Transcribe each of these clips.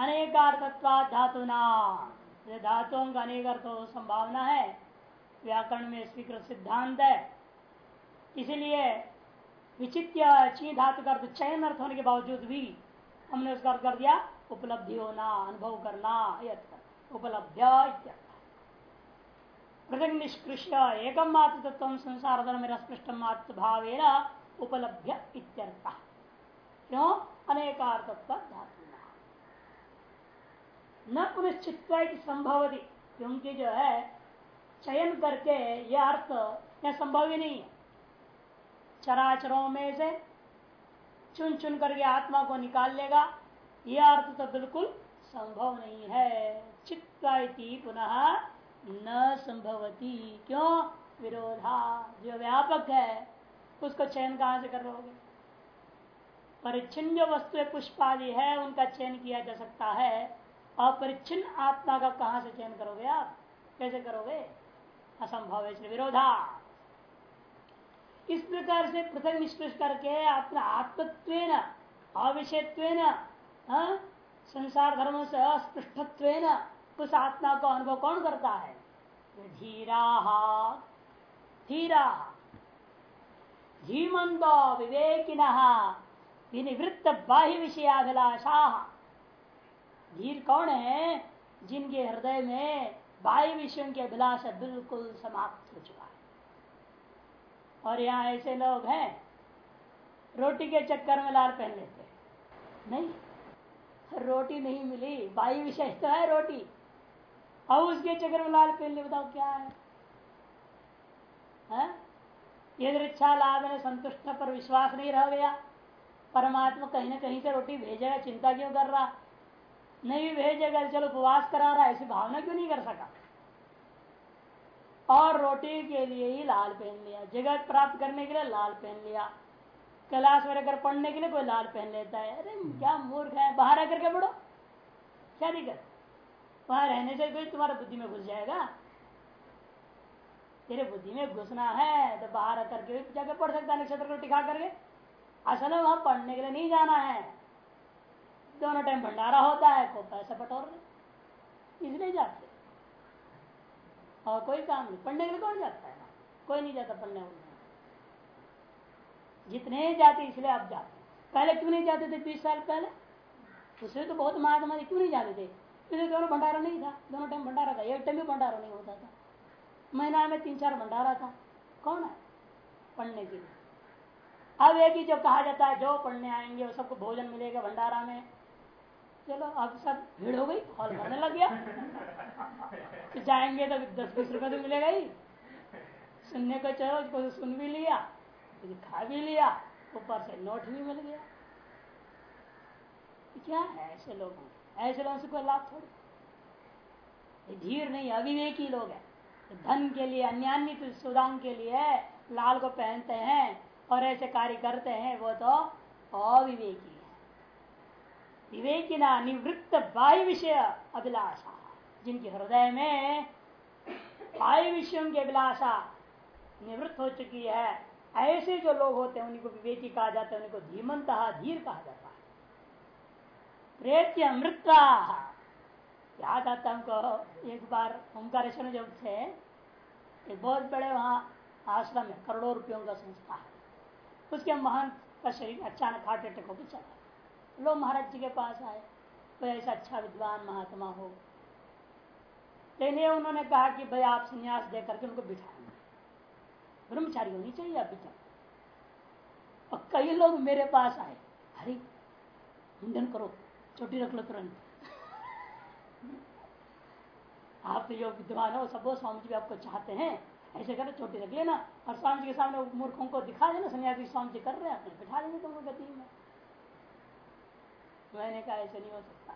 अनेकार्थत्वा धातु धातुओं का अनेक अर्थ संभावना है। व्याकरण में स्वीकृत सिद्धांत है। इसीलिए विचित्र ची धातु का अर्थ चयन अर्थ होने के बावजूद भी हमने उसका अर्थ कर दिया, उपलब्धि होना, अनुभव करना उपलब्ध पृथक निष्कृष्य एकम मात्र तत्व संसार धर्म स्पृष्ट मात्र भाव उपलब्ध इत्यर्थ। क्यों? अनेकार्थत्व धातु। न पुनश्चित्व संभवती, क्योंकि जो है, चयन करके यह अर्थ यह संभव ही नहीं है। चराचरों में से चुन चुन करके आत्मा को निकाल लेगा यह अर्थ तो बिल्कुल संभव नहीं है। चित्ती पुनः न संभवती। क्यों? विरोधा जो व्यापक है, उसको चयन कहाँ से कर रहे परिच्छिन्न जो वस्तु पुष्पादि है, उनका चयन किया जा सकता है। अपरिच्छिन्न आत्मा का कहाँ से चयन करोगे आप? कैसे करोगे? असंभव है विरोधा। इस प्रकार से पृथक निष्कर्ष करके अपना आत्मत्व अविषयत्व हाँ, संसार धर्म से अस्पृष्टत्व उस आत्मा को अनुभव कौन करता है? धीरा धीरा। धीमंदो विवेकिन विनिवृत्त बाह्य विषयाभिलाषा। धीर कौन है जिनके हृदय में बाह्य विषयों के अभिलाषा बिल्कुल समाप्त हो चुका है? और यहाँ ऐसे लोग हैं रोटी के चक्कर में लाल पहन लेते नहीं रोटी नहीं मिली बाह्य विषय तो है रोटी। और उसके चक्कर में लाल पहन ले बताओ क्या है, है? यदि इच्छा लाभ ने संतुष्ट पर विश्वास नहीं रह गया। परमात्मा कहीं ना कहीं से रोटी भेजेगा चिंता क्यों कर रहा? नहीं भेजेगा चलो, उपवास करा रहा है। ऐसी भावना क्यों नहीं कर सका? और रोटी के लिए ही लाल पहन लिया, जगत प्राप्त करने के लिए लाल पहन लिया, कैलाश में रहकर पढ़ने के लिए कोई लाल पहन लेता है। अरे, क्या मूर्ख है, बाहर आकर के पढ़ो। क्या नहीं दिक्कत? वहाँ रहने से कोई तुम्हारा बुद्धि में घुस जाएगा? तेरे बुद्धि में घुसना है तो बाहर आकर के जाकर पढ़ सकता नक्षत्र को टिका करके। असल में वहाँ पढ़ने के लिए नहीं जाना है। दोनों टाइम भंडारा होता है को पैसा बटोर इसलिए जाते और कोई काम नहीं, पढ़ने के लिए कौन जाता है? कोई नहीं जाता पढ़ने वाले जितने जाते, इसलिए आप जाते पहले क्यों नहीं जाते थे बीस साल पहले? उससे तो बहुत महात्मा क्यों नहीं जाते थे? इसलिए दोनों भंडारा नहीं था। दोनों टाइम भंडारा था। एक टाइम भी भंडारा नहीं होता था। महीना में तीन चार भंडारा था। कौन है? पढ़ने के लिए। अब एक ही जो कहा जाता है, जो पढ़ने आएँगे, वो सबको भोजन मिलेगा भंडारा में। चलो अब सब भीड़ हो गई हॉल भरने लग गया। तो जाएँगे तो दस बीस रुपए तो मिलेगा ही। सुनने को चलो, उसको तो सुन भी लिया खा भी लिया, ऊपर से नोट भी मिल गया। क्या है ऐसे लोगों ऐसे लोगों से कोई लाभ थोड़ी? धीर नहीं, अविवेकी लोग है। धन के लिए, अन्यान्य सुदान के लिए लाल को पहनते हैं, और ऐसे कार्य करते हैं, वो तो अविवेकी। विवेकिना निवृत्त बाह्य विषय अभिलाषा, जिनके हृदय में बाह्य विषयों की अभिलाषा निवृत्त हो चुकी है। ऐसे जो लोग होते हैं उनको विवेकी कहा जाता है उनको धीमंत धीर कहा जाता है। प्रेत्य मृत्वा याद आता हमको एक बार ओंकारेश्वर जब थे, एक बहुत बड़े वहाँ आश्रम है करोड़ों रुपयों का संस्था है। उसके महान का शरीर अचानक हार्ट अटैक होकर चला। लोग महाराज जी के पास आए, कोई ऐसा अच्छा विद्वान महात्मा हो। लेकिन उन्होंने कहा कि भाई आप संन्यास दे करके उनको बिठाएँगे ब्रह्मचारी होनी चाहिए अभी तक। और कई लोग मेरे पास आए। हरी मुंडन करो छोटी रख लो तुरंत। आप तो जो विद्वान हो, सब स्वामी जी आपको चाहते हैं। ऐसे करो छोटी रख लेना। और स्वामी जी के सामने मूर्खों को दिखा देना, सन्यासी स्वामी जी कर रहे हैं बिठा देंगे तुमको गति में। मैंने कहा, ऐसे नहीं हो सकता।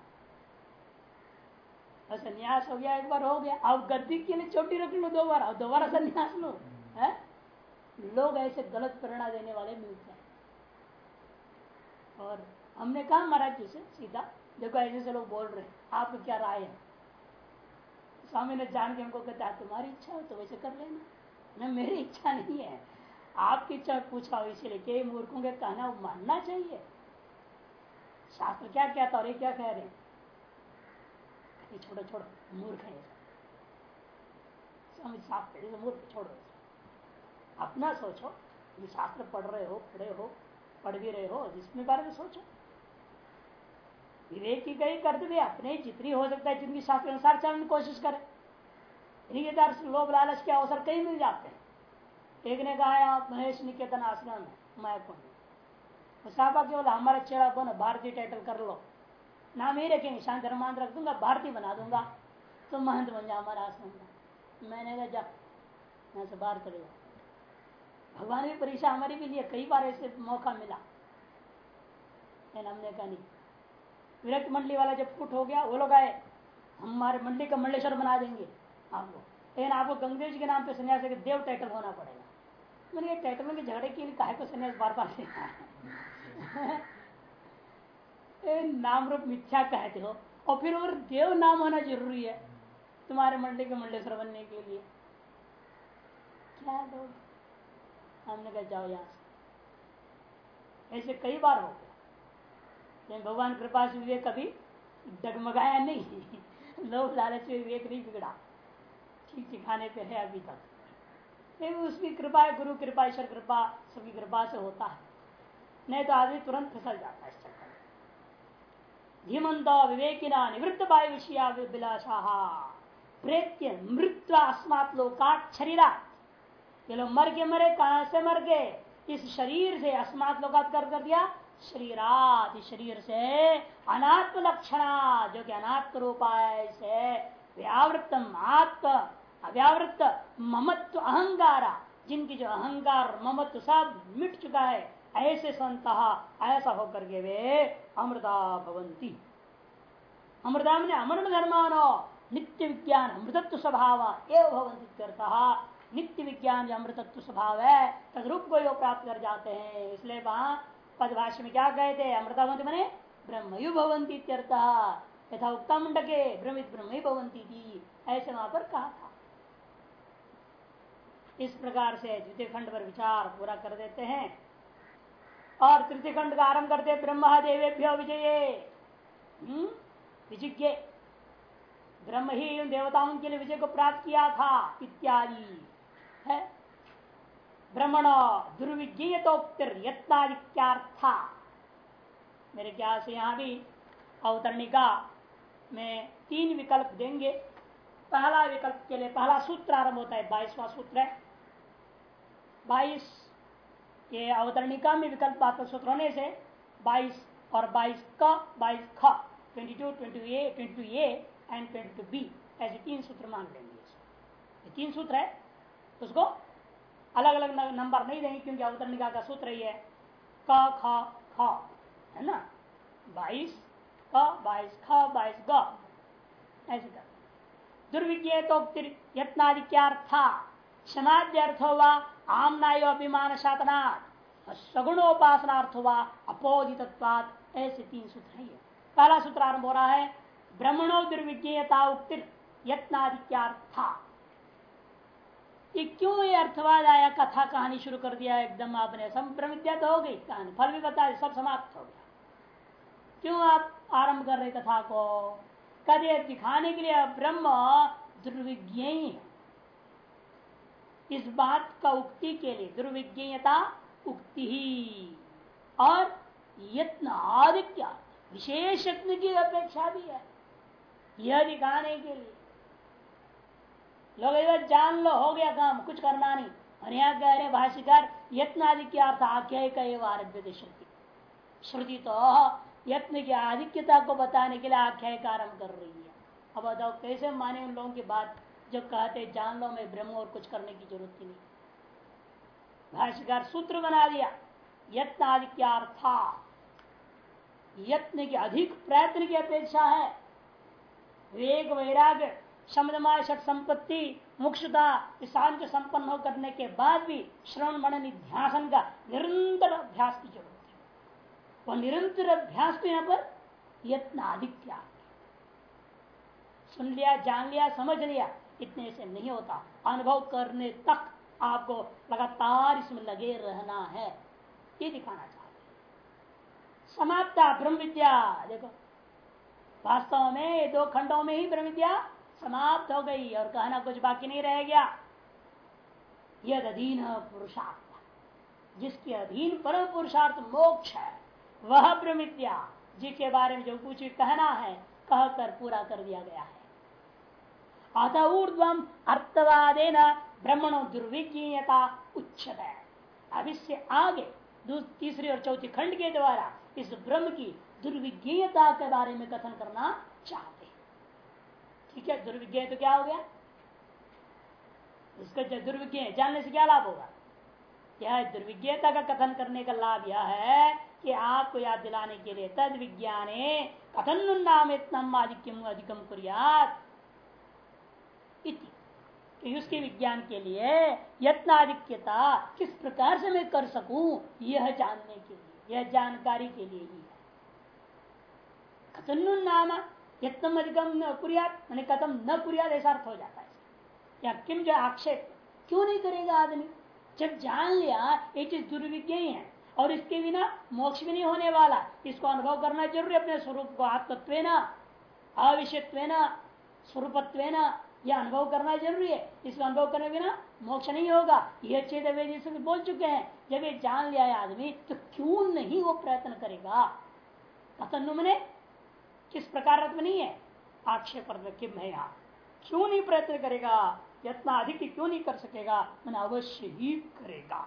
संन्यास हो गया, एक बार हो गया। अब गद्दी के लिए छोटी रख लो दो बार दोबारा संन्यास लो, है? लोग ऐसे गलत प्रेरणा देने वाले मिलते हैं और हमने कहा, महाराज जी से सीधा, देखो, ऐसे से लोग बोल रहे हैं क्या राय है? स्वामी ने जान के हमको कहता है तुम्हारी इच्छा हो तो वैसे कर लेना। न मेरी इच्छा नहीं है। आपकी इच्छा पूछा हो, इसीलिए कई मूर्खों के कहना मानना चाहिए। शास्त्र क्या कहता और ये क्या कह रहे छोड़ो छोड़ो, मूर्ख है समझ मूर्ख, छोड़ो अपना सोचो ये शास्त्र पढ़ रहे हो, पढ़े हो, पढ़ भी रहे हो, जिसमें बारे में सोचो। विवेक की गई कर्तव्य अपने जितनी हो सकता है, जिनकी शास्त्र अनुसार चलने की कोशिश करें। लोभ, लालच के अवसर कहीं मिल जाते हैं। एक ने कहा आप महेश निकेतन आश्रम है, मैं कौन साहबा केवल हमारा चेहरा बनो, भारतीय टाइटल कर लो। नाम ही रखेंगे, शांत धर्मांत रख दूँगा भारतीय बना दूँगा। तो महंत बन जाओ हमारा आश्रम का मैंने कहा, जा मैं से बाहर चले भगवान की परीक्षा हमारी भी लिए, कई बार ऐसे मौका मिला। लेकिन हमने कहा, नहीं। विरक्त मंडली वाला जब फुट हो गया, वो लोग आए, हमारे मंडली का मंडलेश्वर बना देंगे आपको। लेकिन आपको जी के नाम पे संन्यास देव टाइटल होना पड़ेगा। मैंने टाइटल में झगड़े के लिए काहे को संन्यास बार बार देना है? नाम रूप मिथ्या कहते हो। और फिर और देव नाम होना ज़रूरी है तुम्हारे मंडली के मंडलेश्वर बनने के लिए। क्या लोग? हमने कहा, जाओ यहाँ से। ऐसे कई बार हो गया। भगवान कृपा से विवेक कभी डगमगाया नहीं। लोग लालच में विवेक नहीं बिगड़ा। ठीक ठिकाने पे है अभी तक। उसकी कृपा गुरु कृपा, ईश्वर कृपा, सभी कृपा से होता है। नहीं तो आदमी तुरंत फिसल जाता है इस चक्कर धीमंत विवेकिना निवृत्त वायु विषया विलासा प्रेत्य मृत्यु अस्मात लोकात शरीरा ये लोग मर के मरे, कहाँ से मर गए? इस शरीर से अस्मात लोकात कर कर दिया। शरीरात शरीर से अनात्म लक्षणा, जो कि अनात्म रूपाय से व्यावृतम आत्म अव्यावृत ममत्व अहंगारा। जिनकी जो अहंकार ममत्व सब मिट चुका है ऐसे संत, ऐसा होकर के वे अमृता भवंती अमृता में अमृत धर्मानो, नित्य विज्ञान, अमृतत्व स्वभाव, एवं करता नित्य विज्ञान जो अमृतत्व स्वभाव है, तदरूप को योग प्राप्त कर जाते हैं। इसलिए वहाँ पदभाष्य में क्या कहते अमृतावंती मैंने ब्रह्मयु भवंती यथा उत्तम मुंडके भ्रमित ब्रह्म भवंती थी ऐसे वहाँ पर कहा था। इस प्रकार से द्वितीय खंड पर विचार पूरा कर देते हैं। और तृतीय खंड का आरंभ करते ब्रह्म देवेभ्य विजय। हम्म? विजिज्ञ। ब्रह्म ही उन देवताओं के लिए विजय को प्राप्त किया था, इत्यादि। है? भ्रमण दुर्विज्ञतोक्तिर यत्नादित्यार्था मेरे ख्याल से यहाँ भी अवतरणिका में तीन विकल्प देंगे। पहला विकल्प के लिए पहला सूत्र आरंभ होता है, बाईसवा सूत्र है। बाईस ये अवतरणिका में विकल्प आत्मक सूत्र होने से बाईस और बाईस का, बाईस ख, twenty two, twenty A, twenty two A and twenty two B, ऐसे तीन सूत्र मान लेंगे ये तीन सूत्र है। उसको अलग अलग नंबर नहीं देंगे क्योंकि अवतरणिका का सूत्र ही है। क, ख ख, है ना? बाईस क, बाईस ख, बाईस ग। ऐसे कर। दुर्विज्ञेतोक्ति यत्नादिक्यार्था क्षमाद्यर्थो व आमनायो अभिमान शातनाथ सगुणोपासनार्थ व अपोदितत्वात ऐसे तीन सूत्र है पहला सूत्र आरंभ हो रहा है, ब्रह्मणो दुर्विज्ञता उक्ति यत्नादिक्यार्था ये क्यों ये अर्थवाद आया कथा कहानी शुरू कर दिया एकदम आपने संप्रम विद्या तो हो गई कहानी। फल भी बता सब समाप्त हो गया। क्यों आप आरंभ कर रहे कथा को? कदे दिखाने के लिए ब्रह्म दुर्विज्ञ है इस बात का उक्ति के लिए दुर्विज्ञता उक्ति ही। और यत्न आदित्य, विशेष यत्न की अपेक्षा भी है। यह दिखाने के लिए। लोग इधर जान लो, हो गया काम, कुछ करना नहीं। और यहाँ कह रहे भाष्यकार, यत्न आदि अर्थ आख्याय का एवं आरभ्य श्रुति श्रुति तो यत्न की आधिक्यता को बताने के लिए आख्याय का आरंभ कर रही है। अब बताओ, कैसे माने उन लोगों की बात? जो कहते जान लो, मैं ब्रह्म और कुछ करने की ज़रूरत ही नहीं। भाष्यकार सूत्र बना दिया यत्न आधिक्यार्था यत्न की अधिक प्रयत्न की अपेक्षा है। वेग वैराग्य षट संपत्ति मुक्षता शांत संपन्न हो करने के बाद भी श्रवण, मनन, ध्यान का निरंतर अभ्यास की ज़रूरत है। वह निरंतर अभ्यास तो यहाँ पर यत्न आदित्य सुन लिया, जान लिया, समझ लिया इतने से नहीं होता। अनुभव करने तक आपको लगातार इसमें लगे रहना है। ये दिखाना चाहते समाप्त ब्रह्म विद्या। देखो, वास्तव में दो खंडों में ही ब्रह्म विद्या समाप्त हो गई और कहना कुछ बाकी नहीं रह गया। यद अधीन पुरुषार्थ। जिसके अधीन परम पुरुषार्थ मोक्ष है, वह ब्रह्म विद्या, जिसके बारे में जो कुछ कहना है, कहकर पूरा कर दिया गया है। अतः ऊर्ध्वम अर्थवादे न ब्रह्मणो दुर्विज्ञता उच्चत है अब इससे आगे तीसरी और चौथी खंड के द्वारा इस ब्रह्म की दुर्विज्ञता के बारे में कथन करना चाहते ठीक है? दुर्विज्ञ तो क्या हो गया? इसका दुर्विज्ञ जानने से क्या लाभ होगा? यह दुर्विज्ञता का कथन करने का लाभ यह है कि आपको याद दिलाने के लिए तद विज्ञाने कथन नाम इतम अधिकम अधिकम कुरियात। उसके विज्ञान के लिए यत्नाधिक्यता किस प्रकार से मैं कर सकूँ, यह जानने के लिए, यह जानकारी के लिए ही है। कथन नाम यत्नम अधिकम न कुरियात, मैंने कथम न कुरियात ऐसा अर्थ हो जाता है या किम जो आक्षेप, क्यों नहीं करेगा आदमी? जब जान लिया, ये चीज़ दुर्विज्ञ है और इसके बिना मोक्ष भी नहीं होने वाला, इसको अनुभव करना ज़रूरी अपने स्वरूप को आत्मत्व अविषयत्व स्वरूपत्व यह अनुभव करना ज़रूरी है। इसको अनुभव करने बिना मोक्ष नहीं होगा। यह चेत वेद बोल चुके हैं, जब ये जान लिया है आदमी तो क्यों नहीं वो प्रयत्न करेगा? कथन मैंने किस प्रकार नहीं है? आक्षेप क्यों नहीं प्रयत्न करेगा? यत्ना अधिक क्यों नहीं कर सकेगा? मैंने अवश्य ही करेगा।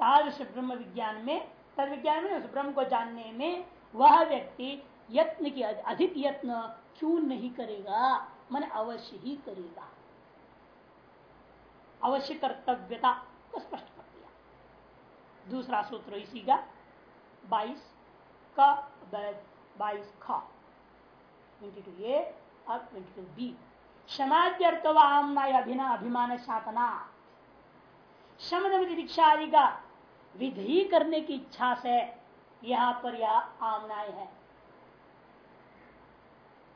तादृश ब्रह्म विज्ञान में, तद विज्ञान में, उस ब्रह्म को जानने में वह व्यक्ति यत्न की अधिक यत्न क्यों नहीं करेगा? मन अवश्य ही करेगा। अवश्य कर्तव्यता को स्पष्ट कर दिया। दूसरा सूत्र इसी का, बाईस का बाईस ट्वेंटी टू ए और ट्वेंटी टू बी क्षमाद्यर्थवामना अभिना अभिमान शातना शमन दीक्षा आदि का विधि करने की इच्छा से यहाँ पर यह आमनाय है।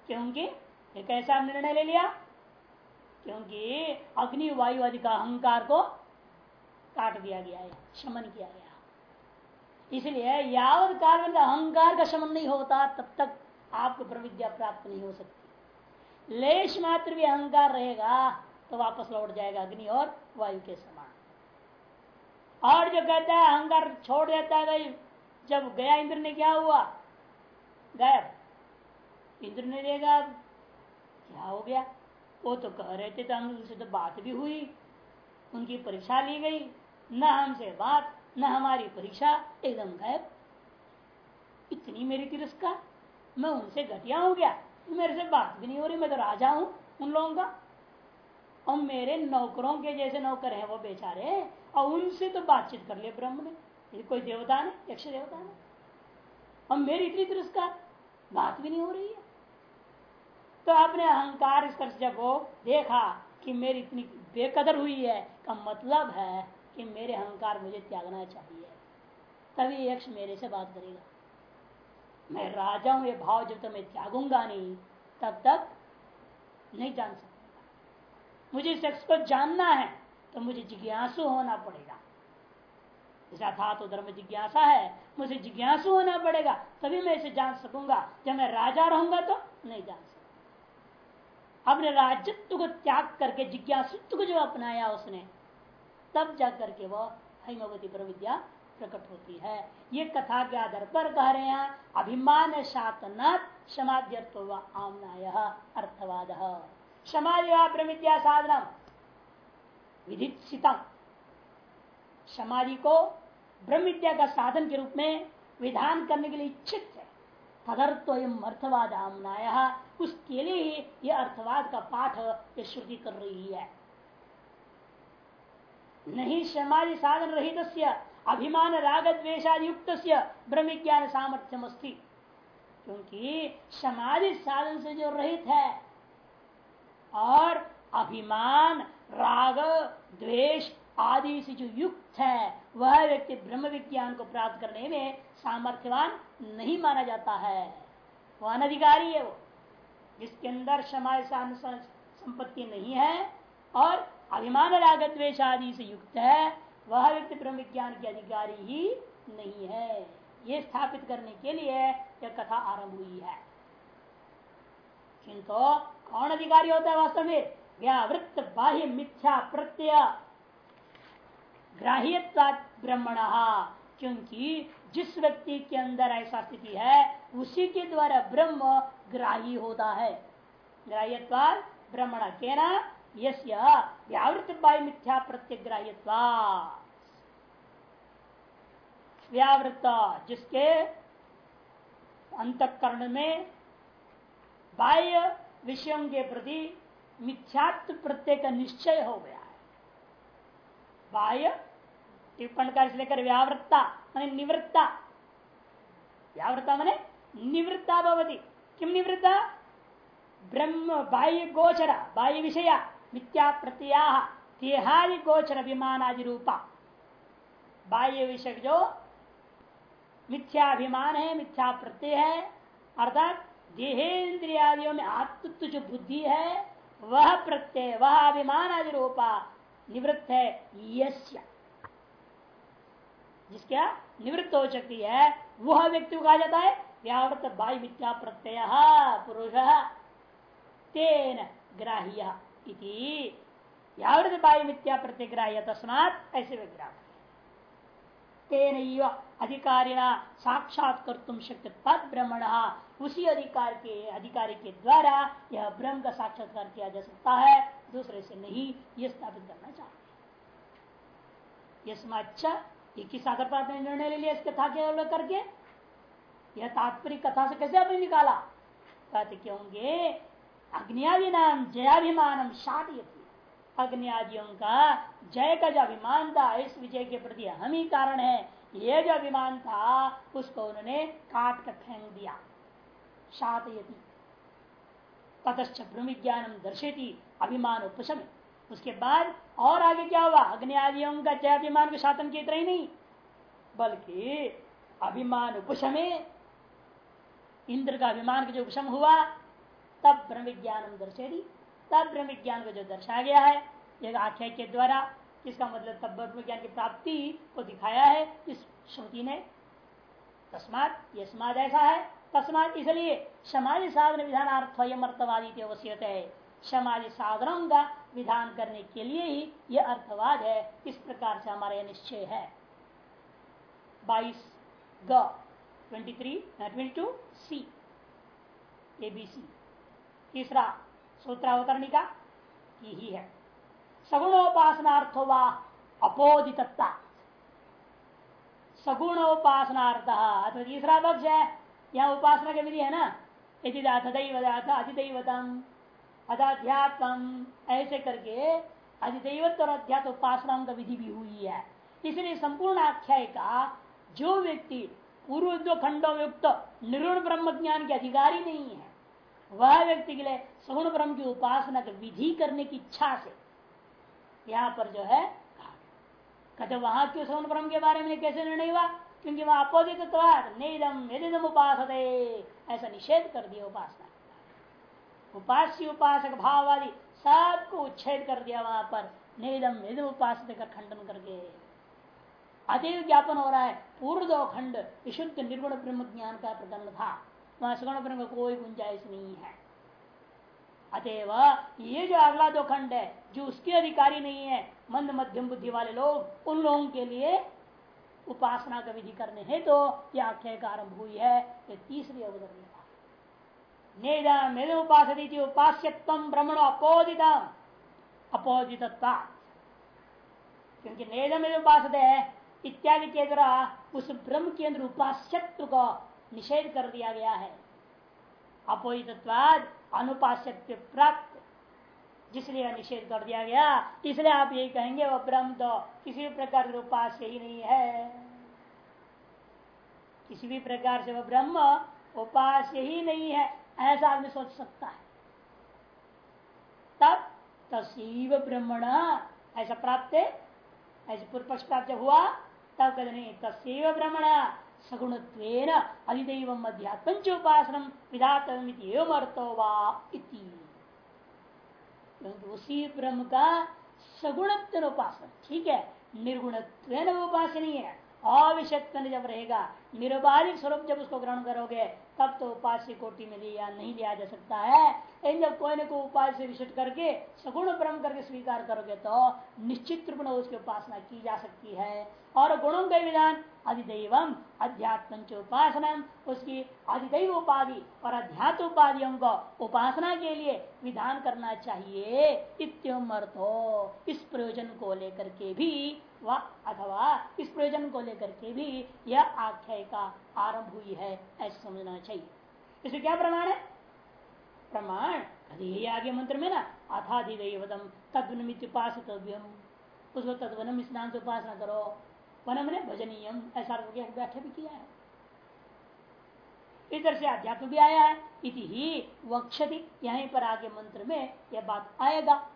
क्योंकि एक ऐसा निर्णय ले लिया? क्योंकि अग्नि, वायु आदि का अहंकार को काट दिया गया है, शमन किया गया इसलिए यावत काल में अहंकार का शमन नहीं होता, तब तक आपको प्रविद्या प्राप्त नहीं हो सकती। लेश मात्र भी अहंकार रहेगा तो वापस लौट जाएगा अग्नि और वायु के समान। और जो कहता है, अहंकार छोड़ देता है भाई, जब गया इंद्र ने, क्या हुआ? गायब। इंद्र ने देगा क्या हो गया? वो तो कह रहे थे तो उनसे तो बात भी हुई। उनकी परीक्षा ली गई। न हमसे बात, न हमारी परीक्षा। एकदम गायब। इतनी मेरी तिरस्कार। मैं उनसे घटिया हो गया। मेरे से बात भी नहीं हो रही। मैं तो राजा हूँ उन लोगों का। और मेरे नौकरों के जैसे नौकर हैं वो बेचारे। और उनसे तो बातचीत कर लिया ब्रह्म ने। कोई देवता ने? यक्ष देवता ने? और मेरी इतनी तिरस्कार। बात भी नहीं हो रही है। तो आपने अहंकार स्पर्श जब वो देखा कि मेरी इतनी बेकदर हुई है, का मतलब है कि मेरे अहंकार मुझे त्यागना चाहिए। तभी यक्ष मेरे से बात करेगा। मैं राजा हूँ, ये भाव जब तक तो मैं त्यागूँगा नहीं, तब तक नहीं जान सकूँगा। मुझे इस यक्ष को जानना है तो मुझे जिज्ञासु होना पड़ेगा। जैसा था तो धर्म जिज्ञासा है, मुझे जिज्ञासु होना पड़ेगा, तभी मैं इसे जान सकूँगा। जब मैं राजा रहूँगा तो नहीं जान सकूँगा अपने राजत्व को त्याग करके जिज्ञासित्व को जो अपनाया उसने, तब जा करके वह हिमवती विद्या प्रकट होती है। ये कथा के आधार पर कह रहे हैं, अभिमान शातनाथ समाध्यर्थ आमनाय अर्थवाद। समाधि ब्रह्मविद्या साधन विधित समाधि को ब्रह्म विद्या का साधन के रूप में विधान करने के लिए इच्छित तदर्थ अर्थवाद आमनाय उसके लिए ही यह अर्थवाद का पाठ ये श्रुति कर रही है। नहीं समाधि साधन रहित अभिमान राग द्वेशायुक्त ब्रह्म ज्ञान सामर्थ्यम अस्ति क्योंकि समाधि साधन से जो रहित है, और अभिमान, राग, द्वेष आदि से जो युक्त है, वह व्यक्ति ब्रह्म विज्ञान को प्राप्त करने में सामर्थ्यवान नहीं माना जाता है। वो अनधिकारी है वो, जिसके अंदर क्षमा संपत्ति नहीं है और अभिमान राग द्वेश आदि से युक्त है, वह व्यक्ति ब्रह्म विज्ञान के अधिकारी ही नहीं है। ये स्थापित करने के लिए यह कथा आरंभ हुई है। किंतु कौन अधिकारी होता है वास्तव में? व्यावृत्त बाह्य मिथ्या प्रत्यय। ग्राह्य ब्रह्मण, क्योंकि जिस व्यक्ति के अंदर ऐसा स्थिति है, उसी के द्वारा ब्रह्म ग्राही होता है। ग्राह्यवाद ब्रह्मण के न व्यावृत बाह्य मिथ्या व्यावृत जिसके अंतकरण में बाह्य विषयों के प्रति मिथ्यात्व प्रत्यय का निश्चय हो गया। बाह्य टिप्पण का लेकर व्यावृत्ता, मान निवृत्ता। व्यावृत्ता मैंने निवृत्ता भवती। किम निवृत्ता? ब्रह्म, बाह्य गोचर, बाह्य विषय, मिथ्या प्रत्या देहादि गोचर अभिमान आदि रूपा बाह्य विषय जो मिथ्याभिमान है, मिथ्या प्रत्यय है, अर्थात देहेन्द्रियादियों में आत्मत्व जो बुद्धि है, वह प्रत्यय, वह अभिमान आदि रूपा निवृत्त है, यस्य। जिसका निवृत्त हो सकती है, वह व्यक्ति कहा जाता है व्यावृत बाई मिथ्या प्रत्यय, पुरुष, तेन ग्राह्य व्यावृत बाई मिथ्या प्रत्यग्राह्य तस्मात ऐसे विग्राह तेन अधिकारिणा साक्षात कर तुम शक्य तद ब्रह्मण उसी अधिकार के अधिकारी के द्वारा यह ब्रह्म का साक्षात्कार किया जा सकता है। दूसरे से नहीं यह स्थापित करना चाहते अच्छा एक ही सागर पाठ ने निर्णय ले लिया इस कथा के अवलोक करके। यह तात्पर्य कथा से कैसे आपने निकाला? कहते क्योंकि अग्नियाभिमान जयाभिमान शादी अग्नियादियों का जय का जो अभिमान था, इस विजय के प्रति हम ही कारण है। ये जो अभिमान था, उसको उन्होंने काट कर फेंक दिया। शातयती ततश्च ब्रह्म दर्शेती अभिमान उपशम उसके बाद और आगे क्या हुआ? अग्नि आदियों का जय अभिमान के शातन की ही नहीं। बल्कि अभिमान उपशमे, इंद्र का अभिमान का जो उपशम हुआ, तब ब्रह्म विज्ञान दर्शेती तब ब्रह्म विज्ञान को जो दर्शाया गया है, एक आख्या के द्वारा इसका मतलब तब ब्रह्म ज्ञान की प्राप्ति को दिखाया है, इस श्रुति ने। तस्मात यस्मात ऐसा है। तस्मात इसलिए समाधि साधन विधान अर्थवादी अवश्यत। है समाधि साधनों का विधान करने के लिए ही यह अर्थवाद है। इस प्रकार से हमारा यह निश्चय है। बाईस ग twenty three twenty two C ABC तीसरा सूत्रावतरणिका की ही। है सगुणोपासनार्थो व अपोदितत्ता सगुण उपासनार्थ अथवा तीसरा पक्ष है यहाँ उपासना की विधि है ना? अध्यात्म ऐसे करके अधिदैवत और अध्यात्म उपासनाओं का विधि भी हुई है। इसलिए संपूर्ण आख्याय का जो व्यक्ति पूर्व दो खंडों युक्त निर्गुण ब्रह्म ज्ञान के अधिकारी नहीं है, वह व्यक्ति के लिए सगुण ब्रह्म की उपासना की विधि करने की इच्छा से यहाँ पर जो है कहते वहाँ क्यों सगुण ब्रह्म के बारे में कैसे निर्णय हुआ? क्योंकि वह अपोजित उपास ऐसा निषेध कर दिया उपासना। उपास्य उपासक भाव आदि सबको उच्छेद कर दिया वहाँ पर निदम निदम उपास का खंडन करके। अतिव ज्ञापन हो रहा है, पूर्व दो खंड, विशुद्ध निर्गुण ब्रह्म ज्ञान का प्रकरण था। वहाँ सगुण ब्रह्म कोई गुंजाइश नहीं है। अतएव, ये जो अगला दो खंड है, जो उसके अधिकारी नहीं है, मंद मध्यम बुद्धि वाले लोग, उन लोगों के लिए उपासना का विधि करने है तो यह आख्या का आरंभ हुई है, ये तीसरी अवधि उपास उपास्यत्व ब्रह्मण अपोदित अपोदित क्योंकि नेदम उपास इत्यादि के द्वारा उस ब्रह्म के अंदर उपास्यत्व को निषेध कर दिया गया है। अपोहितवाद अनुपास्य प्राप्त जिसलिए निषेध कर दिया गया, इसलिए आप यही कहेंगे, वह ब्रह्म तो किसी भी प्रकार के उपास्य ही नहीं है। किसी भी प्रकार से वह ब्रह्म उपास्य ही नहीं है, ऐसा आदमी सोच सकता है। तब तसीव ब्रह्मण, ऐसा प्राप्त ऐसे पूर्व पक्ष प्राप्त हुआ, तब कहते नहीं तसीव ब्रह्मण सगुण अधिदेव अध्यात्म उपासन विधातम अर्थो वा क्योंकि उसी ब्रह्म का सगुण उपासन, ठीक है? निर्गुण उपासनीय। नहीं अविषत्व जब रहेगा, निरबाधिक स्वरूप जब उसको ग्रहण करोगे तब तो उपास्य कोटि में लिया नहीं लिया जा सकता है। लेकिन जब कोई न कोई उपाय से विशिष्ट करके, सगुण ब्रह्म करके स्वीकार करोगे तो निश्चित रूप में उसकी उपासना की जा सकती है। और गुणों का विधान अधिदेव अध्यात्म च उपासना उसकी अधिदेव उपाधि और अध्यात्म उपाधियों को उपासना के लिए विधान करना चाहिए। इत्यम अर्थो इस प्रयोजन को लेकर के भी व अथवा इस प्रयोजन को लेकर के भी यह आख्याय का आरंभ हुई है, ऐसा समझना चाहिए। इसे क्या प्रमाण है? प्रमाण यही आगे मंत्र में ना अथाधिदेवतम तद्वनमित उपास उसको तद्वनम स्नान से उपासना करो। वनम ने भजनीयम, ऐसा व्याख्या भी किया है। इधर से अध्यात्म भी आया है, इति ही वक्षति, यहीं पर आगे मंत्र में यह बात आएगा।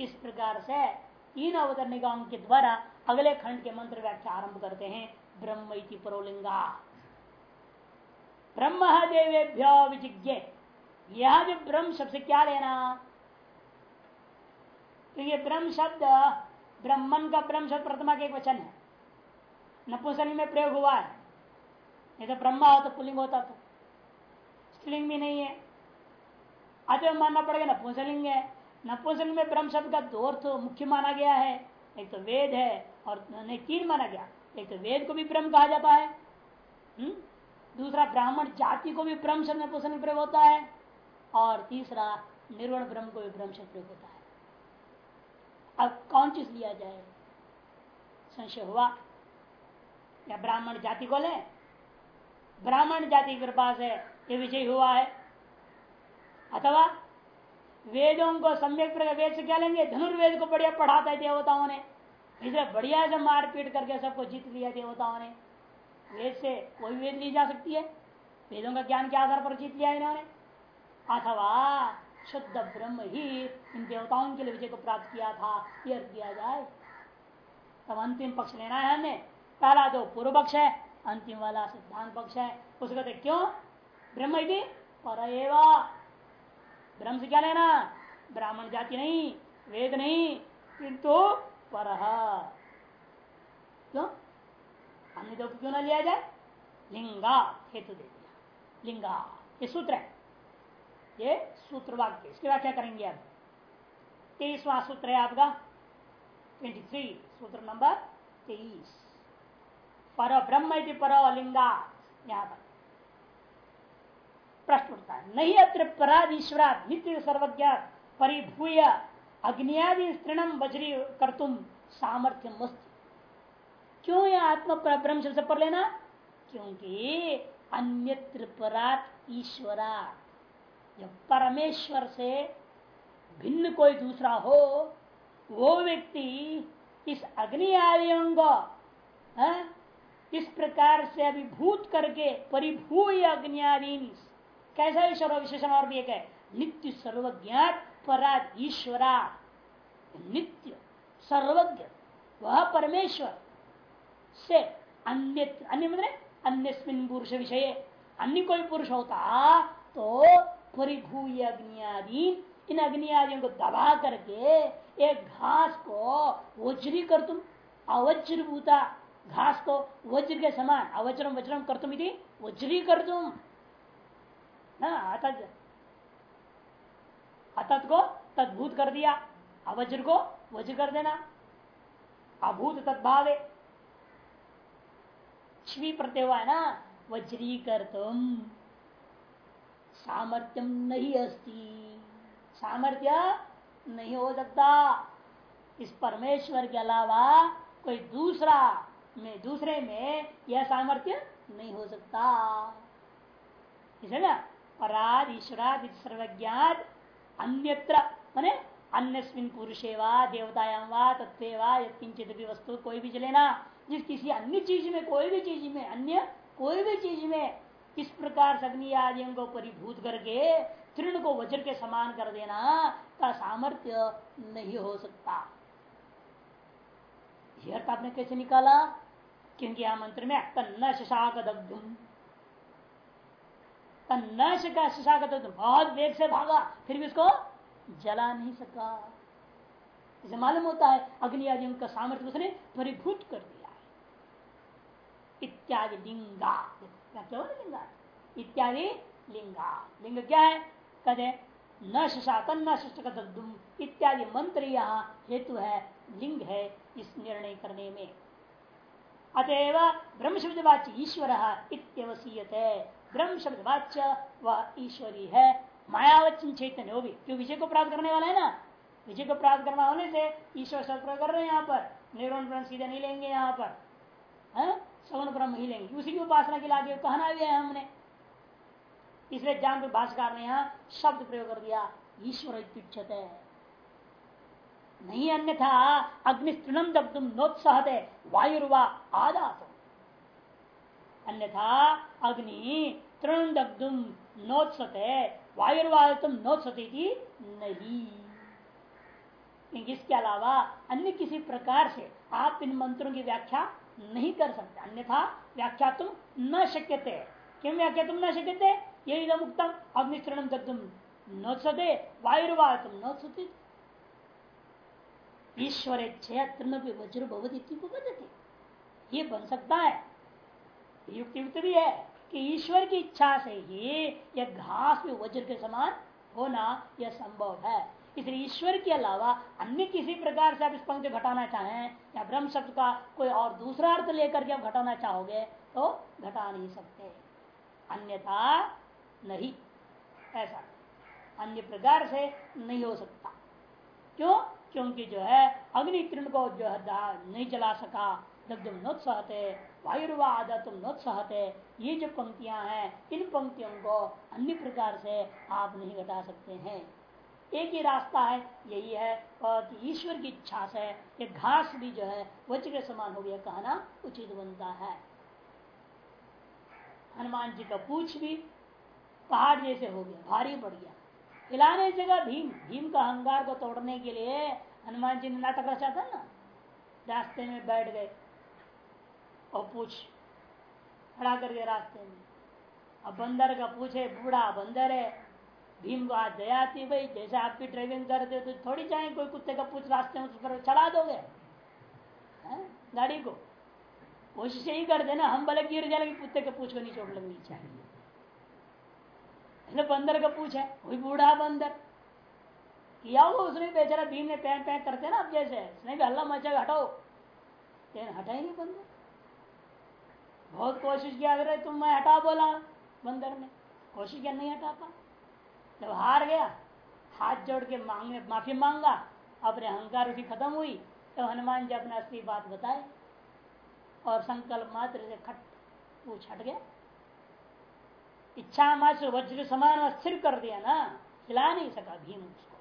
इस प्रकार से तीन अवतर निगाहों के द्वारा अगले खंड के मंत्र व्याख्या आरंभ करते हैं। ब्रह्म परोलिंगा। ब्रह्म देवेभ्य विजिज्ञ। यह जो ब्रह्म शब्द से क्या लेना? तो ये ब्रह्म शब्द, ब्रह्मन का ब्रह्म शब्द प्रतिमा के एक वचन है। नपुंसलिंग में प्रयोग हुआ है। नहीं तो ब्रह्मा हो तो पुलिंग होता तो। स्त्रीलिंग भी नहीं है। अतः मानना पड़ेगा नपुंसलिंग है। नपुंसलिंग में ब्रह्म शब्द का दो अर्थ मुख्य माना गया है। एक तो वेद है और नहीं, तीन माना गया। एक तो वेद को भी ब्रह्म कहा जाता है। हुँ? हम्म? दूसरा ब्राह्मण जाति को भी ब्रह्म शब्द नपुंसलिंग प्रयोग होता है। और तीसरा निर्वण ब्रह्म को भी ब्रह्म शब्द प्रयोग होता है। अब कौन चीज़ लिया जाए? संशय हुआ? या ब्राह्मण जाति को ले? ब्राह्मण जाति के पास है, ये विजय हुआ है। अथवा वेदों को सम्यक प्रकार वेद से क्या लेंगे? धनुर्वेद को बढ़िया पढ़ाता है देवताओं ने। इसलिए बढ़िया से मारपीट करके सबको जीत लिया देवताओं ने। वेद से कोई वेद ली जा सकती है। वेदों का ज्ञान के आधार पर जीत लिया इन्होंने। अथवा शुद्ध ब्रह्म ही इन देवताओं के लिए विजय को प्राप्त किया था, यह दिया जाए। तब अंतिम पक्ष लेना है हमें। पहला तो पूर्व पक्ष है, अंतिम वाला सिद्धांत पक्ष है। उसको कहते क्यों? ब्रह्म यदि पर ब्रह्म से क्या लेना? ब्राह्मण जाति नहीं, वेद नहीं, किंतु पर। क्यों? अन्य दो क्यों ना लिया जाए? लिंगा, हेतु दे दिया। लिंगा, ये सूत्र है। ये सूत्र वाक्य इसकी व्याख्या करेंगे अब? तेईसवा सूत्र है आपका ट्वेंटी थ्री सूत्र नंबर तेईस। पर ब्रह्म पर लिंगा यहाँ पर। प्रश्न उठता है। नहीं अत्र पराध ईश्वरा नित्य सर्वज्ञ परिभूय अग्नियादि स्त्रीणम वज्री कर तुम सामर्थ्य मस्त क्यों यह आत्म ब्रह्म शब्द पर लेना? क्योंकि अन्यत्र परात ईश्वरा जब परमेश्वर से भिन्न कोई दूसरा हो, वो व्यक्ति इस अग्नि आदियों को इस प्रकार से अभिभूत करके परिभूय अग्नियादीन कैसा ईश्वर विशेषण? और भी एक है, नित्य सर्वज्ञात परात ईश्वरा नित्य सर्वज्ञ, वह परमेश्वर से अन्य अन्य मतलब अन्य पुरुष विषय, अन्य कोई पुरुष होता तो परिभूय अग्नियादीन इन अग्नियादियों को दबा करके एक घास को वज्री कर तुम, अवज्रभूता, घास को वज्र के समान, अवज्रम वज्रम कर तुम यदि वज्री कर तुम। अतत अतत को तद्भूत कर दिया। अवज्र को वज्र कर देना। अभूत तद्भावे। छवि प्रत्यय है ना वज्री कर तुम सामर्थ्यम नहीं अस्ति। सामर्थ्य नहीं हो सकता। इस परमेश्वर के अलावा कोई दूसरा, में, दूसरे में यह सामर्थ्य नहीं हो सकता। इसे ना पराध ईश्वराद सर्वज्ञात अन्यत्र, माने अन्य पुरुषे वा देवतायाम वा तत्व वा किंचित भी वस्तु कोई भी चलेना जिस किसी अन्य चीज़ में, कोई भी चीज़ में, अन्य कोई भी चीज़ में, इस प्रकार सग्नि आदियों को परिभूत करके, तृण को वज्र के समान कर देना, का सामर्थ्य नहीं हो सकता। यह आपने कैसे निकाला? क्योंकि यह मंत्र में तन्न शशाक दग्धुम तन्न का शशाक दग्धुम बहुत वेग से भागा, फिर भी उसको जला नहीं सका। इसे मालूम होता है, अग्नि आदि का सामर्थ्य उसने परिभूत कर दिया है। इत्यादि लिंगा। केवल लिंगा? इत्यादि लिंगा। लिंग क्या है? कहते न शशातन न शिष्ट इत्यादि मंत्र यहाँ हेतु है, लिंग है इस निर्णय करने में। अतएव ब्रह्म शब्द वाच्य ईश्वर इत्यवसीयते। ब्रह्म शब्द वाच्य, वह ईश्वरी है। मायावचन चैतन्य, वो भी। जो विजय को प्राप्त करने वाला है ना? विजय को प्राप्त करना होने से ईश्वर शब्द कर रहे हैं यहाँ पर। निर्वण ब्रह्म सीधे नहीं लेंगे यहाँ पर। सगुण ब्रह्म ही लेंगे। उसी की उपासना के लिए कहना भी है हमने। इसलिए जान पर भाषकार ने यहाँ शब्द प्रयोग कर दिया, ईश्वर इत्युच्यते। नहीं अन्यथा अग्निस्तृणम दग्धुम नोत्साहते, वायुर्वा आदात। अन्यथा अग्नि तृण दग्धुम नोत्सते वायुर्वादतम नोत्सते नहीं। इसके अलावा अन्य किसी प्रकार से आप इन मंत्रों की व्याख्या नहीं कर सकते, अन्यथा व्याख्या तुम न शक्य थे क्यों व्याख्या तुम न शक्य थे यही उत्तम अग्निस्तृणम दग्धुम नोत्सते। वायुर्वादतम नोत्सते ईश्वर वज्र ये बन सकता है। युक्ति युक्त भी है। कि ईश्वर की इच्छा से ही यह घास में वज्र के समान होना यह संभव है। इसलिए ईश्वर के अलावा अन्य किसी प्रकार से आप इस पंक्ति घटाना चाहें या ब्रह्म शब्द का कोई और दूसरा अर्थ लेकर के आप घटाना चाहोगे तो घटा नहीं सकते। अन्यथा नहीं। ऐसा। अन्य प्रकार से नहीं हो सकता। क्यों? क्योंकि जो है अग्नि किरण को जो है नहीं जला सका। दग्धम नोत्साहते तुम नोत्साहते ये जो पंक्तियाँ हैं, इन पंक्तियों को अन्य प्रकार से आप नहीं घटा सकते हैं। एक ही रास्ता है, यही है, और ईश्वर की इच्छा से ये घास भी जो है, वज्र के समान हो गया, कहना उचित बनता है। हनुमान जी का पूछ भी पहाड़ जैसे हो गया, भारी पड़ गया। हिलाने जगह भीम भीम का अहंगार को तोड़ने के लिए हनुमान जी ने नाटक रचा था ना, रास्ते में बैठ गए। और पूछ खड़ा कर दिया रास्ते में। अब बंदर का पूछे, बूढ़ा बंदर है भीम को आज दया आती भाई, जैसे आप भी ड्राइविंग करते तो थोड़ी चाहे कोई कुत्ते का पूछ रास्ते में, उस पर चला दोगे? गाड़ी को। कोशिश यही कर देना हम भले गिर जाए, लेकिन कुत्ते के पूछ को नहीं चोट लगनी चाहिए। बंदर का पूछ है वही बूढ़ा बंदर, किया हो उसने बेचारा? भीम ने पैन पैन करते ना, अब जैसे। उसने भी हल्ला मचा हटाओ। हटा ही नहीं बंदर? बहुत कोशिश किया अगर तुम मैं हटा बोला बंदर ने। कोशिश किया, नहीं हटा पा जब हार गया, हाथ जोड़ के मांगने, माफ़ी मांगा अपने अहंकार उसकी खत्म हुई तो हनुमान जी अपने असली बात बताए और संकल्प मात्र से खट, वो छट गया। इच्छा मात्र वज्र समान स्थिर कर दिया ना, हिला नहीं सका भीम उसको।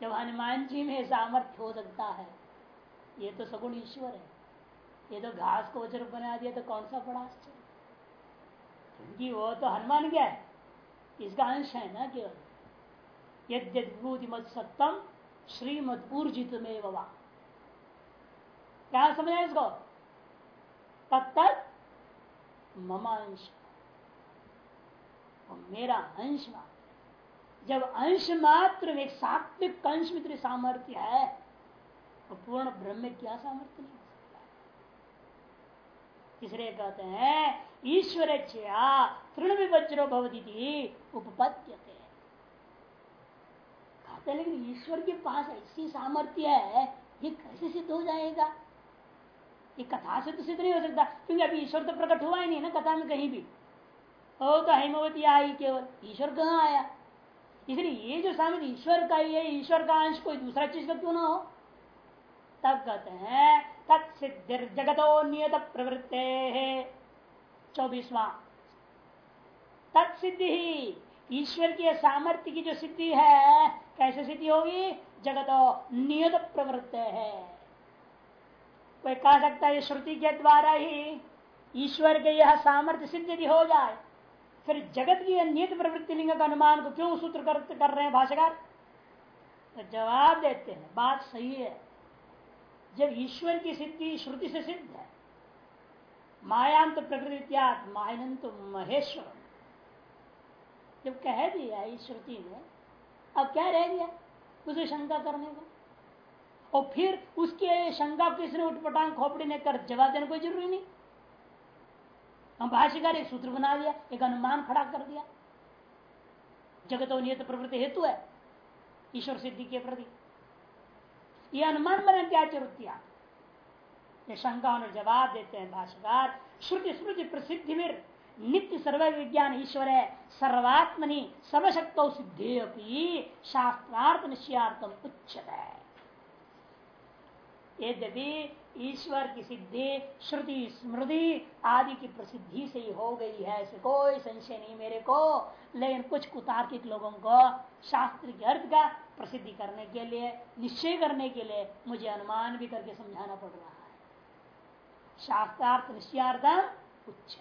जब हनुमान जी में सामर्थ्य हो सकता है, ये तो सगुण ईश्वर है। ये तो घास को वज्र बना दिया तो कौन सा बड़ा आश्चर्य? क्योंकि वो तो हनुमान क्या है। इसका अंश है ना केवल। यद्यभूति मत सत्तम श्रीमद ऊर्जित में बवा क्या समझा इसको तत्त ममांश मेरा अंश मात्र जब अंश मात्र में सात्विक अंश मित्र सामर्थ्य है तो पूर्ण ब्रह्म क्या सामर्थ्य नहीं तीसरे कहते हैं ईश्वर तृण विभज्रो भवती उपपद्यते। कहते लेकिन ईश्वर के पास ऐसी सामर्थ्य है, ये कैसे सिद्ध हो जाएगा? ये कथा से तो सिद्ध नहीं हो सकता, क्योंकि अभी ईश्वर तो प्रकट हुआ ही नहीं ना कथा में कहीं भी। ओ तो हेमवती आई केवल, ईश्वर कहाँ आया? इसलिए ये जो सामर्थ्य ईश्वर का ही है, ईश्वर का अंश कोई दूसरा चीज़ का क्यों ना हो? तब कहते हैं तत्सिद्धि जगतो नियत प्रवृत्ते है चौबीसवा। तत्सिद्धि ही ईश्वर की सामर्थ्य की जो सिद्धि है कैसे सिद्धि होगी? जगत नियत प्रवृत्त है कोई कह सकता है श्रुति के द्वारा ही ईश्वर के यह सामर्थ्य सिद्ध यदि हो जाए। फिर जगत की नियत प्रवृत्ति लिंग का अनुमान को क्यों सूत्र कर, कर रहे हैं भाषाकार तो जवाब देते हैं बात सही है। जब ईश्वर की सिद्धि श्रुति से सिद्ध है मायांत प्रकृति त्याग मायनंत महेश्वर जब कह दिया इस श्रुति में अब क्या रह गया उसे शंका करने का? और फिर उसके शंका किसने उठपटांग खोपड़ी ने कर जवाब देने कोई ज़रूरी नहीं। हम भाष्यकार एक सूत्र बना दिया एक अनुमान खड़ा कर दिया। जगतो नियत प्रवृत्ति हेतु है ईश्वर सिद्धि के प्रति। यह अनुमान त्याच वृत्तियाँ ये शंका जवाब देते हैं भाष्यकार, श्रुति स्मृति प्रसिद्धि में नित्य सर्व विज्ञान ईश्वर है, सर्वात्मनि सर्वशक्त सिद्धि अपनी शास्त्रार्थ निश्चयार्थम उच्चत है यद्यपि ईश्वर की सिद्धि, श्रुति स्मृति आदि की प्रसिद्धि से ही हो गई है, ऐसे कोई संशय नहीं मेरे को। लेकिन कुछ कुतार्किक लोगों को शास्त्र के अर्थ का प्रसिद्धि करने के लिए, निश्चय करने के लिए मुझे अनुमान भी करके समझाना पड़ रहा है। शास्त्रार्थ निश्चयार्थम उच्च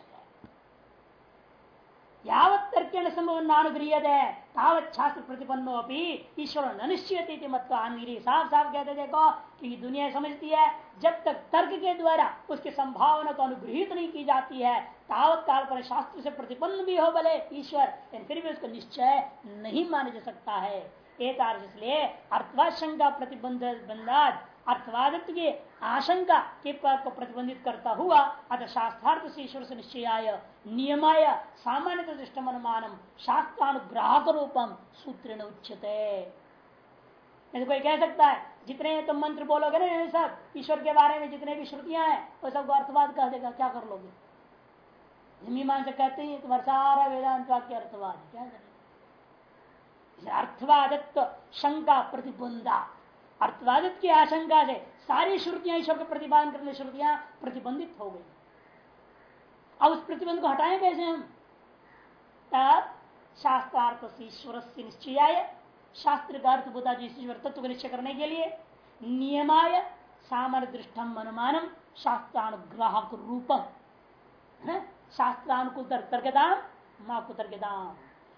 यावत तर्केण संभव नानुगृहत है तावत शास्त्र प्रतिपन्नो अपनी ईश्वर न अनिश्चित मत साफ़ साफ़ कहते, देखो कि दुनिया समझती है, जब तक तर्क के द्वारा उसकी संभावना को अनुग्रहित नहीं की जाती है, तावत काल पर शास्त्र से प्रतिपन्न भी हो भले ईश्वर फिर भी उसका निश्चय नहीं माना जा सकता है। एक इसलिए अर्थवाशंका प्रतिबंध बंदाज अर्थवादित्व की आशंका के पद को प्रतिबंधित करता हुआ। अतः शास्त्रार्थ से ईश्वर से निश्चय नियमाय सामान्य दृष्टम अनुमानम शास्त्रानुग्राहक रूपम सूत्र उच्चते कोई कह सकता है, जितने तुम मंत्र बोलोगे ना सब? ईश्वर के बारे में जितने भी श्रुतियाँ हैं, वो सबको अर्थवाद कह देगा, क्या कर लोगे? मीमान से कहते हैं तुम्हारा सारा वेदांत वाक्य अर्थवाद क्या करें अर्थवादत्व शंका प्रतिबंधा। अर्थवादित की आशंका से सारी श्रुतियाँ ईश्वर के प्रतिपादन करने श्रुतियाँ प्रतिबंधित हो गई। अब उस प्रतिबंध को हटाएँ कैसे हम? तब शास्त्रार्थ से ईश्वर से निश्चय आय शास्त्र का अर्थ बुद्धा जी ईश्वर तत्व को निश्चय करने के लिए नियमाय सामर्थ्य दृष्टम अनुमानम शास्त्रानुग्राहक रूपम शास्त्रानुकूल तर्क तर्कदाम माँ को तर्कदाम।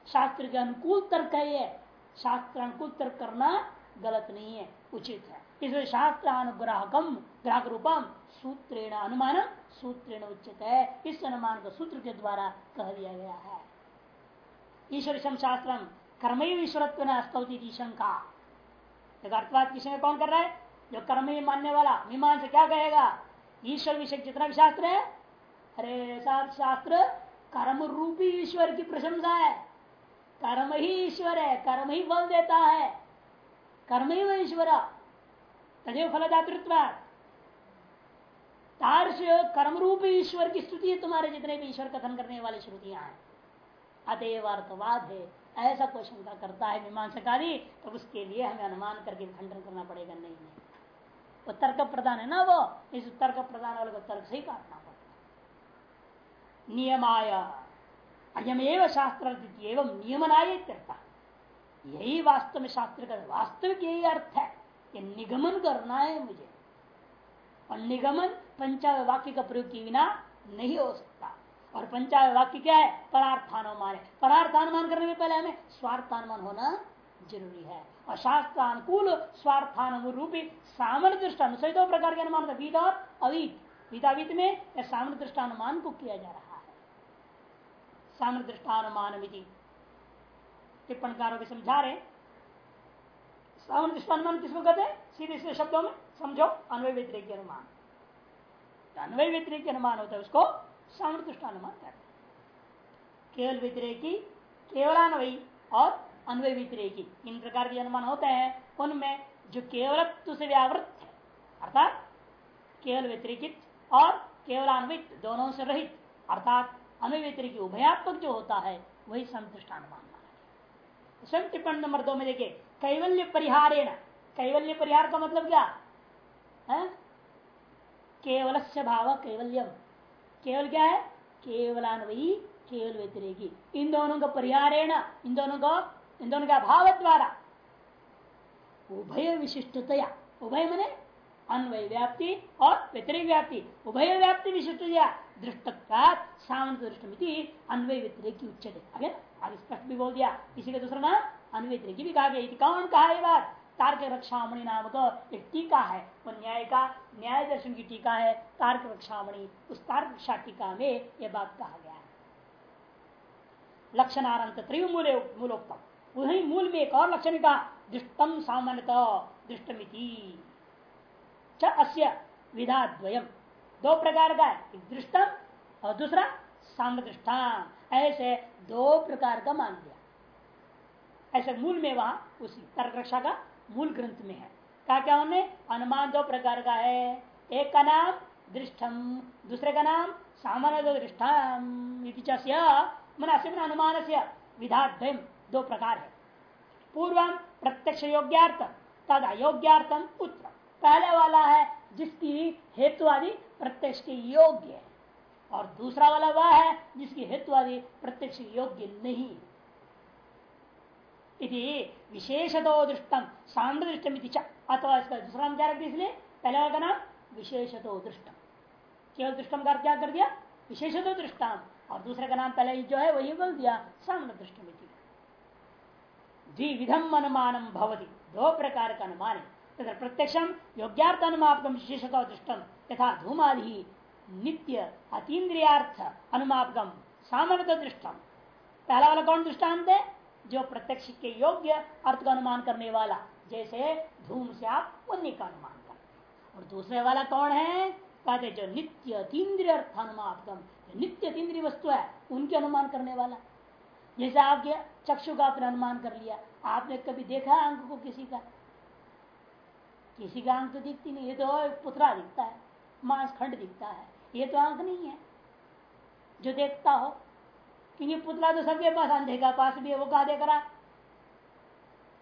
शास्त्र के अनुकूल तर्क है ये। शास्त्रानुकूल तर्क करना गलत नहीं है, उचित है। इसलिए शास्त्र अनुग्राहकम, ग्राहक रूपम, सूत्रेण अनुमान सूत्रेण उचित है। इस अनुमान को सूत्र के द्वारा कह दिया गया है। ईश्वर शास्त्र कर्म ईश्वरत्व न स्तौती शंका। अर्थवाद की शंका कौन कर रहा है? जो कर्म ही मानने वाला मीमान से क्या कहेगा? ईश्वर विषय जितना भी शास्त्र है, अरे साथ शास्त्र कर्म रूपी ईश्वर की प्रशंसा है। कर्म ही ईश्वर है, कर्म ही बल देता है। कर्म ही वह ईश्वर तदेव फलदातृत्व। तार्श कर्म रूप ईश्वर की स्तुति है तुम्हारे जितने भी ईश्वर कथन करने वाली श्रुतियाँ हैं। अतएव अर्थवाद है, ऐसा कोई शंका करता है मीमांसकारी तो उसके लिए हमें अनुमान करके खंडन करना पड़ेगा, नहीं नहीं। वो तर्क प्रधान है ना वो? इस तर्क प्रधान वाले को तर्क से ही काटना पड़ता नियमाय। अयमेव शास्त्र एवं नियमनाय यही वास्तव में शास्त्र का वास्तविक यही अर्थ है कि निगमन करना है मुझे। और निगमन पंचाव वाक्य का प्रयोग के बिना नहीं हो सकता। और पंचाव वाक्य क्या है? परार्थानुमान है। परार्थानुमान करने में पहले हमें स्वार्थानुमान होना ज़रूरी है। और शास्त्रानुकूल स्वार्थानुरूपी रूपी सामान्य दृष्टान दो प्रकार के अनुमान विद और अवीत विदावित में सामान्य दृष्टानुमान को किया जा रहा है सामान्य दृष्टानुमान विधि टिप्पणकारों भी समझा रहे सावन अनुमान किसको कहते हैं? सीधे सीधे शब्दों में समझो अन्वय व्यतिरिक अनुमान। तो अन्वय व्यतिरिक अनुमान होता है उसको सावन अनुमान कहते हैं। केवल व्यतिरेकी केवलान्वयी और अन्वय व्यतिरेकी इन प्रकार के अनुमान होते हैं। उनमें जो केवल से व्यावृत है, अर्थात केवल व्यतिरिकित और केवलान्वित दोनों से रहित, अर्थात अन्वय व्यतिरिकी उभयात्मक जो होता है, वही अनुमान स्वयं टिप्पणी नंबर दो में देखिए, कैवल्य परिहारेण। कैवल्य परिहार का मतलब क्या? है? केवल भाव कैवल्यम। केवल क्या है? केवलान्वयी केवल व्यतिरेकी इन दोनों का परिहारेण, इन दोनों को, इन दोनों का भाव द्वारा। उभय विशिष्टतया। उभय मने अन्वय व्याप्ति और व्यतिरिक व्याप्ति। उभय व्याप्ति विशिष्ट दृष्ट सामंत दृष्टमिति अन्वय व्यतिरिक उच्चते आगे अब स्पष्ट भी बोल दिया इसी दूसरा नाम एक टीका है। वो न्याय का, न्याय दर्शन की टीका है। तार्क रक्षामणि उस तार्क रक्षा टीका में यह बात कहा गया है। लक्षणारंत त्रिमूल, मूलोक्तम। वही मूल में एक और लक्षण का दृष्टम सामान्यत दृष्टमिति। अस्य विधा द्वयम। दो प्रकार का है, एक दृष्टम और दूसरा सामदृष्टा ऐसे दो प्रकार का मान दिया। ऐसे मूल में वहाँ उसी तर्क रक्षा का मूल ग्रंथ में है। क्या क्या उन्हें अनुमान दो प्रकार का है। एक का नाम दृष्टम, दूसरे का नाम सामान्य दृष्टम। मन अनुमान से विधाद्वयम दो प्रकार है। पूर्व प्रत्यक्ष योग्यार्थम तद अयोग्यार्थम उत्तर। पहले वाला है जिसकी हेतुवादी प्रत्यक्ष के योग्य है। और दूसरा वाला वह है जिसकी हेतुवादी प्रत्यक्ष योग्य नहीं। इति विशेषतो दृष्टम साम्र दृष्टम अथवा इसका दूसरा क्या रख दिया इसलिए? पहले वाला का नाम विशेषतो दृष्टम केवल दृष्टम का क्या कर दिया? विशेष विशेषतो दृष्टाम और दूसरे का नाम पहले जो है वही बोल दिया साम्र दृष्टम द्विविधम अनुमानम भवती। दो प्रकार का अनुमान है। तथा प्रत्यक्षम योग्यार्थ अनुमापकम विशेषता दृष्टम तथा धूमादि, नित्य, अतीन्द्रियार्थ अनुमापकम सामान्य दृष्टम पहला वाला कौन दृष्टांत है जो प्रत्यक्ष के योग्य अर्थ का अनुमान करने वाला, जैसे धूम से आप पुण्य का अनुमान कर और दूसरे वाला कौन है, कहते जो नित्य अतीन्द्रिय अर्थ अनुमापकम नित्य अतीन्द्रिय वस्तु है, उनके अनुमान करने वाला। जैसे आपके चक्षु का आपने अनुमान कर लिया, आपने कभी देखा अंक को किसी का? किसी का अंक तो दिखती नहीं, ये तो पुतरा दिखता है, मांस खंड दिखता है, ये तो अंक नहीं है जो देखता हो। क्योंकि पुतला तो सबके पास अंधे का पास भी है, वो कहा देख रहा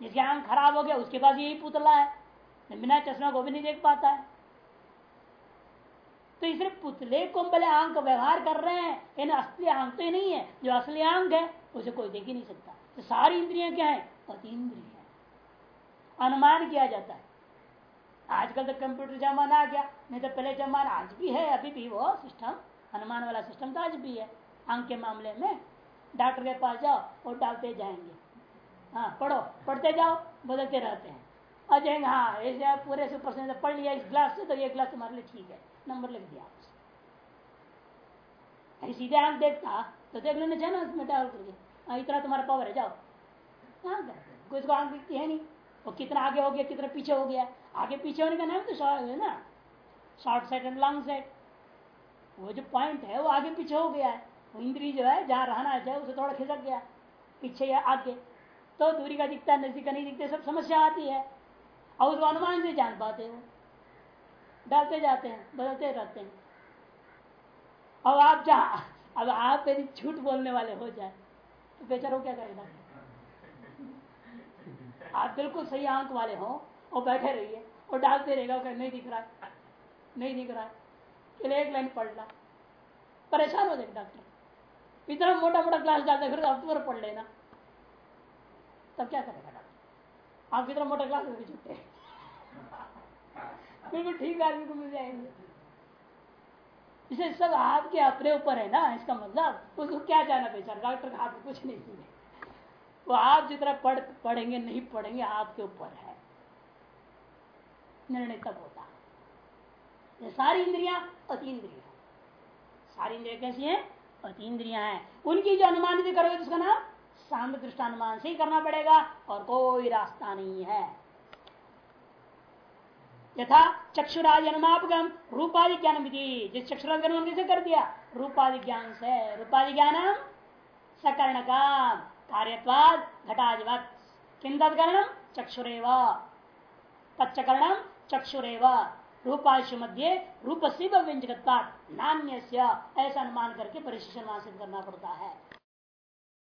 जिसके आँख खराब हो गया, उसके पास यही पुतला है बिना चश्मा को भी नहीं देख पाता है। तो इसलिए पुतले को पहले आँख व्यवहार कर रहे हैं इन असली आँख तो ही नहीं है। जो असली आँख है, उसे कोई देख ही नहीं सकता। तो सारी इंद्रियाँ क्या है? अतीन्द्रिय। अनुमान किया जाता है। आजकल तो कंप्यूटर जमाना आ गया, नहीं तो पहले जमाना आज भी है, अभी भी वो सिस्टम अनुमान वाला सिस्टम तो आज भी है अंक के मामले में। डॉक्टर के पास जाओ और डालते जाएँगे। हाँ पढ़ो, पढ़ते जाओ, बदलते रहते हैं। और जाएँगे हाँ ऐसे पूरे से परसेंट पढ़ लिया इस ग्लास से तो ये ग्लास तुम्हारे लिए ठीक है। नंबर लिख दिया सीधे आँख देखता तो देख लेना चाहिए ना उसमें डाल करके। हाँ इतना तुम्हारा पावर है, जाओ। हाँ कुछ को आँख दिखती है नहीं। वो कितना आगे हो गया, कितना पीछे हो गया। आगे पीछे होने का नाम तो शॉर्ट है ना? Short side and long side वो जो पॉइंट है, वो आगे पीछे हो गया है। इंद्री जो है, जहाँ रहना चाहिए उसे थोड़ा खिसक गया, पीछे या आगे। तो दूरी का दिखता है, नज़दीक का नहीं दिखते सब समस्या आती है। और उसको अनुमान से जान पाते वो डालते जाते हैं, बदलते रहते हैं। अब आप जहा अब आप यदि झूठ बोलने वाले हो जाए तो बेचारो क्या करेगा? आप बिल्कुल सही आंक वाले हो। और बैठे रहिए। और डालते रहेगा नहीं दिख रहा है, नहीं दिख रहा है। चलिए एक लाइन पढ़ ला। परेशान हो जाएगा डॉक्टर। इतना मोटा मोटा क्लास डालते फिर अक्टूबर पढ़ लेना। तब क्या करेगा डॉक्टर? आप इतना मोटा क्लास भी छुट्टे बिल्कुल ठीक आदमी को मिल जाएँगे। इसे सब आपके अपने ऊपर है ना, इसका मतलब? उसको क्या जाना बेचारा? डॉक्टर का हाथ कुछ नहीं है। वो आप जितना पढ़, पढ़ेंगे, नहीं पढ़ेंगे, आपके ऊपर है। निर्णय तब होता है। सारी इंद्रिया अतीन्द्रिय सारी इंद्रिया कैसी है? अतीन्द्रिया है। उनकी जो अनुमानित करोगे उसका नाम साम्य दृष्टानुमान से ही करना पड़ेगा और कोई रास्ता नहीं है। यथा चक्षुरादि अनुमापगम रूपादि ज्ञान विधि जिस चक्षुरादि अनुमान कैसे कर दिया? रूपादि ज्ञान से। रूपादि ज्ञान सकर्ण काम कार्यवाद घटाधिवत किम तत्कर्णम चक्षुरेव तत्कर्णम चक्षुरेव रूपाशु मध्य रूप से व्यंजकता नान्य ऐसा अनुमान करके परिशिष्ट करना पड़ता है।